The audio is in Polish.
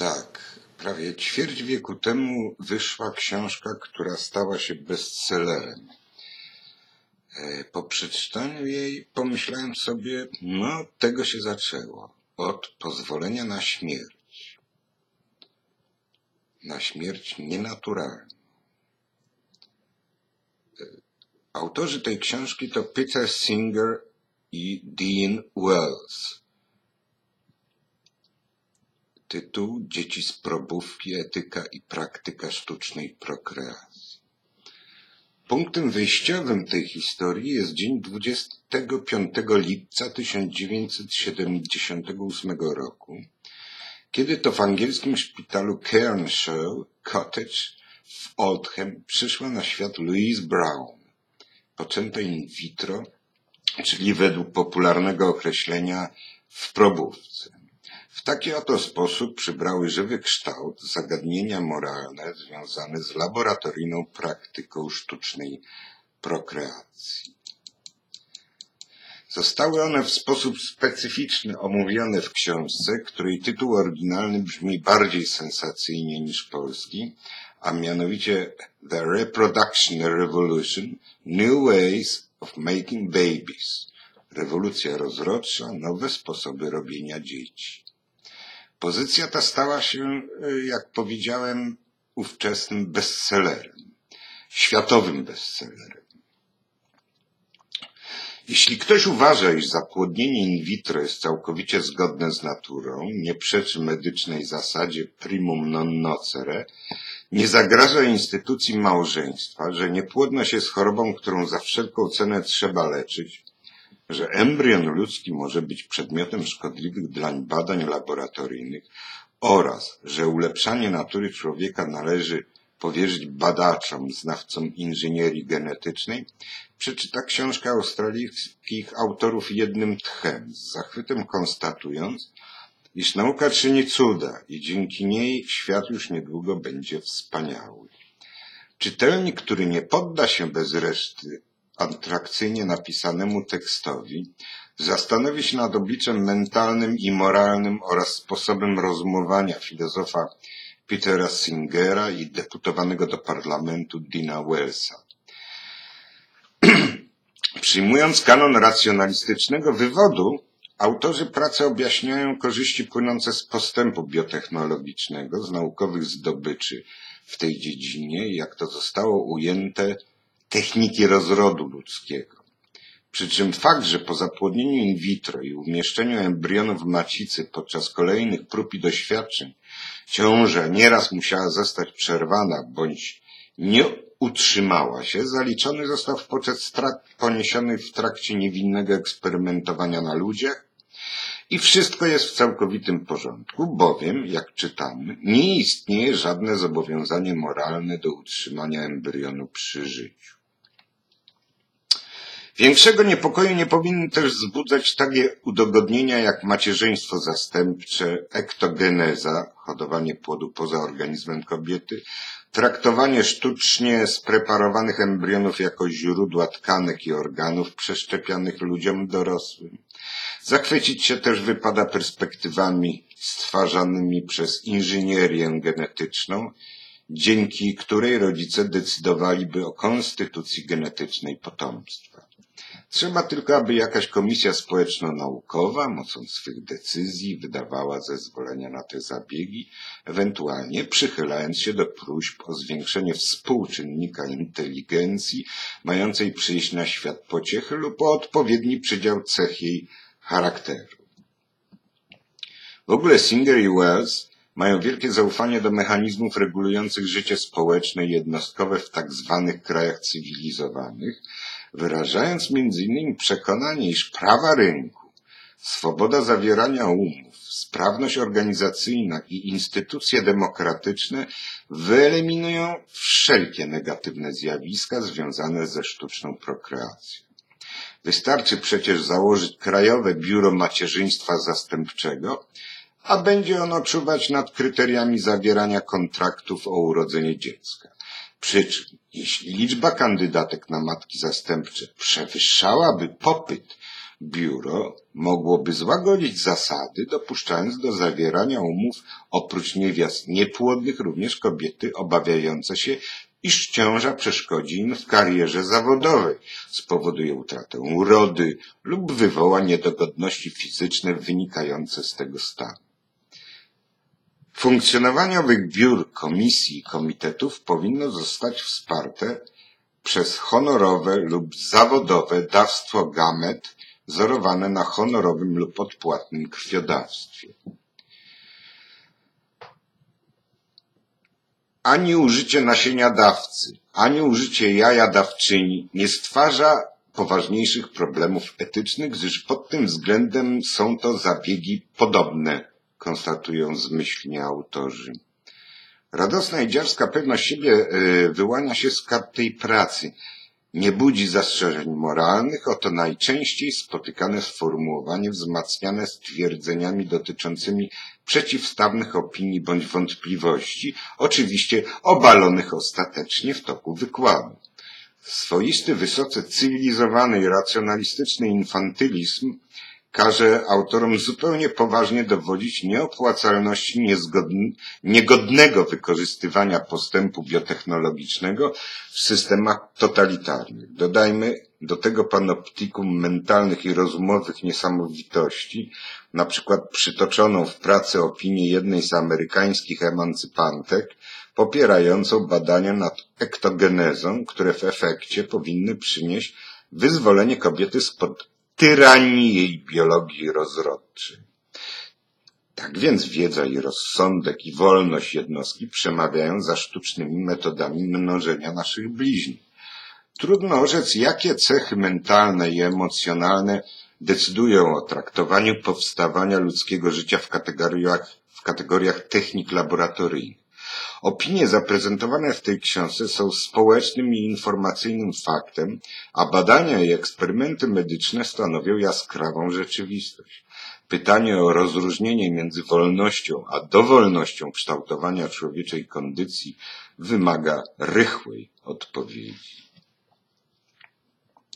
Tak, prawie ćwierć wieku temu wyszła książka, która stała się bestsellerem. E, Po przeczytaniu jej pomyślałem sobie, no tego się zaczęło. Od pozwolenia na śmierć. Na śmierć nienaturalną. E, Autorzy tej książki to Peter Singer i Dean Wells. Tytuł Dzieci z probówki, etyka i praktyka sztucznej prokreacji. Punktem wyjściowym tej historii jest dzień 25 lipca 1978 roku, kiedy to w angielskim szpitalu Cairnshaw Cottage w Oldham przyszła na świat Louise Brown, poczęta in vitro, czyli według popularnego określenia w probówce. W taki oto sposób przybrały żywy kształt zagadnienia moralne związane z laboratoryjną praktyką sztucznej prokreacji. Zostały one w sposób specyficzny omówione w książce, której tytuł oryginalny brzmi bardziej sensacyjnie niż polski, a mianowicie The Reproduction Revolution New Ways of Making Babies. Rewolucja rozrodcza, nowe sposoby robienia dzieci. Pozycja ta stała się, e, jak powiedziałem, ówczesnym bestsellerem, światowym bestsellerem. Jeśli ktoś uważa, iż zapłodnienie in vitro jest całkowicie zgodne z naturą, nie przeczy medycznej zasadzie primum non nocere, nie zagraża instytucji małżeństwa, że niepłodność jest chorobą, którą za wszelką cenę trzeba leczyć, że embrion ludzki może być przedmiotem szkodliwych dlań badań laboratoryjnych oraz, że ulepszanie natury człowieka należy powierzyć badaczom, znawcom inżynierii genetycznej, przeczyta książkę australijskich autorów jednym tchem, z zachwytem konstatując, iż nauka czyni cuda i dzięki niej świat już niedługo będzie wspaniały. Czytelnik, który nie podda się bez reszty atrakcyjnie napisanemu tekstowi, zastanowi się nad obliczem mentalnym i moralnym oraz sposobem rozumowania filozofa Petera Singera i deputowanego do parlamentu Dina Wellsa. Przyjmując kanon racjonalistycznego wywodu, autorzy pracy objaśniają korzyści płynące z postępu biotechnologicznego, z naukowych zdobyczy w tej dziedzinie, jak to zostało ujęte techniki rozrodu ludzkiego. Przy czym fakt, że po zapłodnieniu in vitro i umieszczeniu embrionu w macicy podczas kolejnych prób i doświadczeń ciąża nieraz musiała zostać przerwana bądź nie utrzymała się, zaliczony został w poczet strat poniesionych w trakcie niewinnego eksperymentowania na ludziach i wszystko jest w całkowitym porządku, bowiem, jak czytamy, nie istnieje żadne zobowiązanie moralne do utrzymania embrionu przy życiu. Większego niepokoju nie powinny też wzbudzać takie udogodnienia jak macierzyństwo zastępcze, ektogeneza, hodowanie płodu poza organizmem kobiety, traktowanie sztucznie spreparowanych embrionów jako źródła tkanek i organów przeszczepianych ludziom dorosłym. Zachwycić się też wypada perspektywami stwarzanymi przez inżynierię genetyczną, dzięki której rodzice decydowaliby o konstytucji genetycznej potomstwa. Trzeba tylko, aby jakaś komisja społeczno-naukowa mocą swych decyzji wydawała zezwolenia na te zabiegi, ewentualnie przychylając się do próśb o zwiększenie współczynnika inteligencji mającej przyjść na świat pociechy lub o odpowiedni przydział cech jej charakteru. W ogóle Singer i Wells mają wielkie zaufanie do mechanizmów regulujących życie społeczne i jednostkowe w tak zwanych krajach cywilizowanych, wyrażając innymi przekonanie, iż prawa rynku, swoboda zawierania umów, sprawność organizacyjna i instytucje demokratyczne wyeliminują wszelkie negatywne zjawiska związane ze sztuczną prokreacją. Wystarczy przecież założyć Krajowe Biuro Macierzyństwa Zastępczego, a będzie ono czuwać nad kryteriami zawierania kontraktów o urodzenie dziecka. Przy czym, jeśli liczba kandydatek na matki zastępcze przewyższałaby popyt, Biuro mogłoby złagodzić zasady, dopuszczając do zawierania umów oprócz niewiast niepłodnych również kobiety obawiające się, iż ciąża przeszkodzi im w karierze zawodowej, spowoduje utratę urody lub wywoła niedogodności fizyczne wynikające z tego stanu. Funkcjonowanie owych biur, komisji i komitetów powinno zostać wsparte przez honorowe lub zawodowe dawstwo gamet wzorowane na honorowym lub odpłatnym krwiodawstwie. Ani użycie nasienia dawcy, ani użycie jaja dawczyni nie stwarza poważniejszych problemów etycznych, gdyż pod tym względem są to zabiegi podobne, konstatują zmyślnie autorzy. Radosna i dziarska pewność siebie y, wyłania się z kart tej pracy. Nie budzi zastrzeżeń moralnych, oto najczęściej spotykane sformułowanie wzmacniane stwierdzeniami dotyczącymi przeciwstawnych opinii bądź wątpliwości, oczywiście obalonych ostatecznie w toku wykładu. Swoisty, wysoce cywilizowany i racjonalistyczny infantylizm każe autorom zupełnie poważnie dowodzić nieopłacalności niegodnego wykorzystywania postępu biotechnologicznego w systemach totalitarnych. Dodajmy do tego panoptikum mentalnych i rozumowych niesamowitości, na przykład przytoczoną w pracy opinię jednej z amerykańskich emancypantek, popierającą badania nad ektogenezą, które w efekcie powinny przynieść wyzwolenie kobiety spod tyranii jej biologii rozrodczej. Tak więc wiedza i rozsądek i wolność jednostki przemawiają za sztucznymi metodami mnożenia naszych bliźnich. Trudno orzec, jakie cechy mentalne i emocjonalne decydują o traktowaniu powstawania ludzkiego życia w kategoriach, w kategoriach technik laboratoryjnych. Opinie zaprezentowane w tej książce są społecznym i informacyjnym faktem, a badania i eksperymenty medyczne stanowią jaskrawą rzeczywistość. Pytanie o rozróżnienie między wolnością a dowolnością kształtowania człowieczej kondycji wymaga rychłej odpowiedzi.